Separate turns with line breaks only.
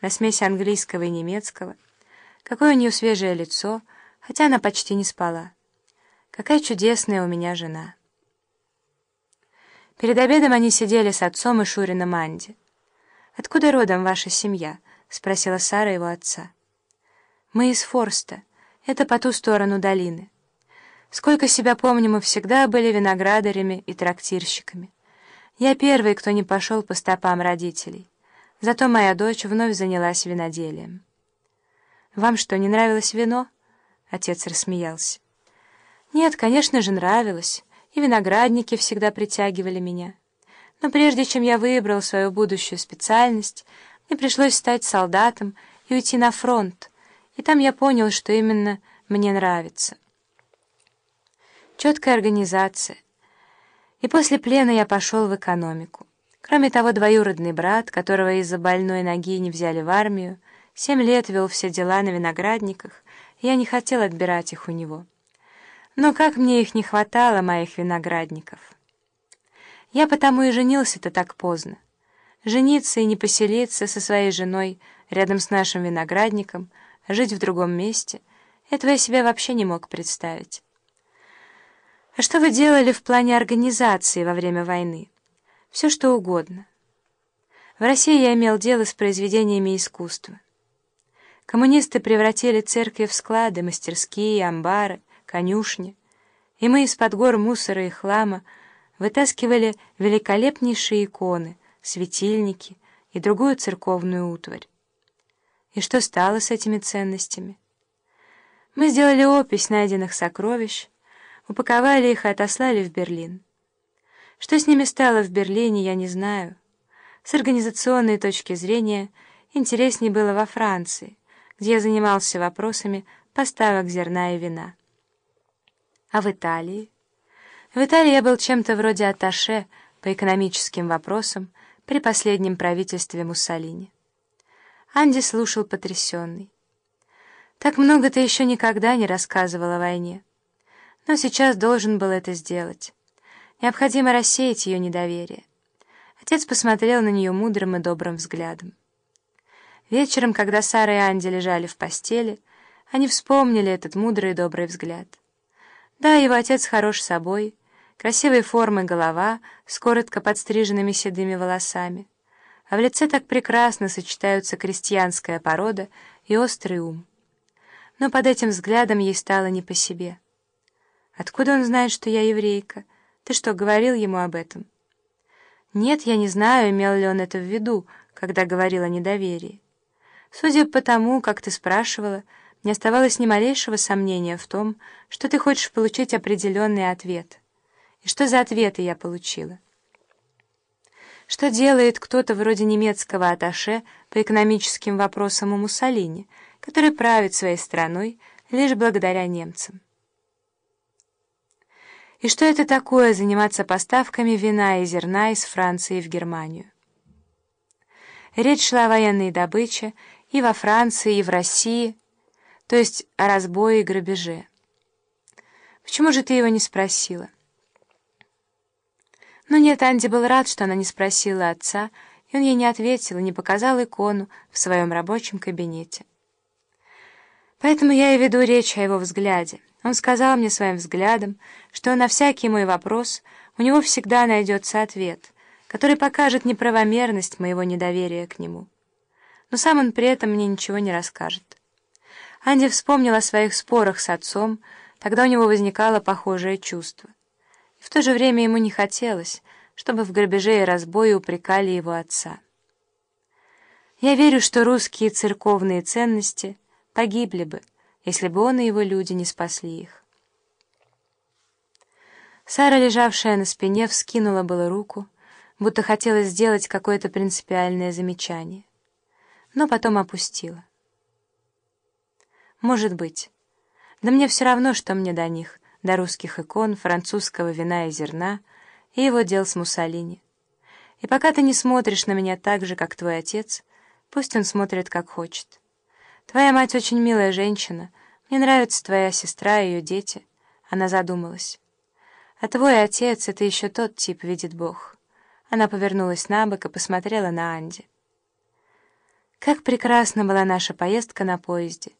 на смеси английского и немецкого. Какое у нее свежее лицо, хотя она почти не спала. Какая чудесная у меня жена. Перед обедом они сидели с отцом и Шурином Анди. «Откуда родом ваша семья?» — спросила Сара его отца. «Мы из Форста. Это по ту сторону долины. Сколько себя помню, мы всегда были виноградарями и трактирщиками. Я первый, кто не пошел по стопам родителей. Зато моя дочь вновь занялась виноделием». «Вам что, не нравилось вино?» — отец рассмеялся. «Нет, конечно же, нравилось» и виноградники всегда притягивали меня. Но прежде чем я выбрал свою будущую специальность, мне пришлось стать солдатом и уйти на фронт, и там я понял, что именно мне нравится. Четкая организация. И после плена я пошел в экономику. Кроме того, двоюродный брат, которого из-за больной ноги не взяли в армию, семь лет вел все дела на виноградниках, я не хотел отбирать их у него. Но как мне их не хватало, моих виноградников. Я потому и женился-то так поздно. Жениться и не поселиться со своей женой рядом с нашим виноградником, жить в другом месте — этого я себе вообще не мог представить. А что вы делали в плане организации во время войны? Все что угодно. В России я имел дело с произведениями искусства. Коммунисты превратили церкви в склады, мастерские, амбары, конюшни, и мы из-под гор мусора и хлама вытаскивали великолепнейшие иконы, светильники и другую церковную утварь. И что стало с этими ценностями? Мы сделали опись найденных сокровищ, упаковали их и отослали в Берлин. Что с ними стало в Берлине, я не знаю. С организационной точки зрения интереснее было во Франции, где я занимался вопросами поставок зерна и вина. А в Италии? В Италии я был чем-то вроде атташе по экономическим вопросам при последнем правительстве Муссолини. Анди слушал потрясенный. Так много ты еще никогда не рассказывал о войне. Но сейчас должен был это сделать. Необходимо рассеять ее недоверие. Отец посмотрел на нее мудрым и добрым взглядом. Вечером, когда Сара и Анди лежали в постели, они вспомнили этот мудрый и добрый взгляд. Да, его отец хорош собой, красивой формы голова с коротко подстриженными седыми волосами, а в лице так прекрасно сочетаются крестьянская порода и острый ум. Но под этим взглядом ей стало не по себе. «Откуда он знает, что я еврейка? Ты что, говорил ему об этом?» «Нет, я не знаю, имел ли он это в виду, когда говорил о недоверии. Судя по тому, как ты спрашивала, не оставалось ни малейшего сомнения в том, что ты хочешь получить определенный ответ. И что за ответы я получила? Что делает кто-то вроде немецкого аташе по экономическим вопросам у Муссолини, который правит своей страной лишь благодаря немцам? И что это такое заниматься поставками вина и зерна из Франции в Германию? Речь шла о военной добыче и во Франции, и в России – то есть о разбое и грабеже. Почему же ты его не спросила? Но нет, Анди был рад, что она не спросила отца, и он ей не ответил и не показал икону в своем рабочем кабинете. Поэтому я и веду речь о его взгляде. Он сказал мне своим взглядом, что на всякий мой вопрос у него всегда найдется ответ, который покажет неправомерность моего недоверия к нему. Но сам он при этом мне ничего не расскажет. Анди вспомнил о своих спорах с отцом, тогда у него возникало похожее чувство. И в то же время ему не хотелось, чтобы в грабеже и разбое упрекали его отца. Я верю, что русские церковные ценности погибли бы, если бы он и его люди не спасли их. Сара, лежавшая на спине, вскинула было руку, будто хотела сделать какое-то принципиальное замечание, но потом опустила. Может быть. Да мне все равно, что мне до них, до русских икон, французского вина и зерна, и его дел с Муссолини. И пока ты не смотришь на меня так же, как твой отец, пусть он смотрит, как хочет. Твоя мать очень милая женщина, мне нравится твоя сестра и ее дети. Она задумалась. А твой отец — это еще тот тип, видит Бог. Она повернулась на бок и посмотрела на Анди. Как прекрасна была наша поездка на поезде!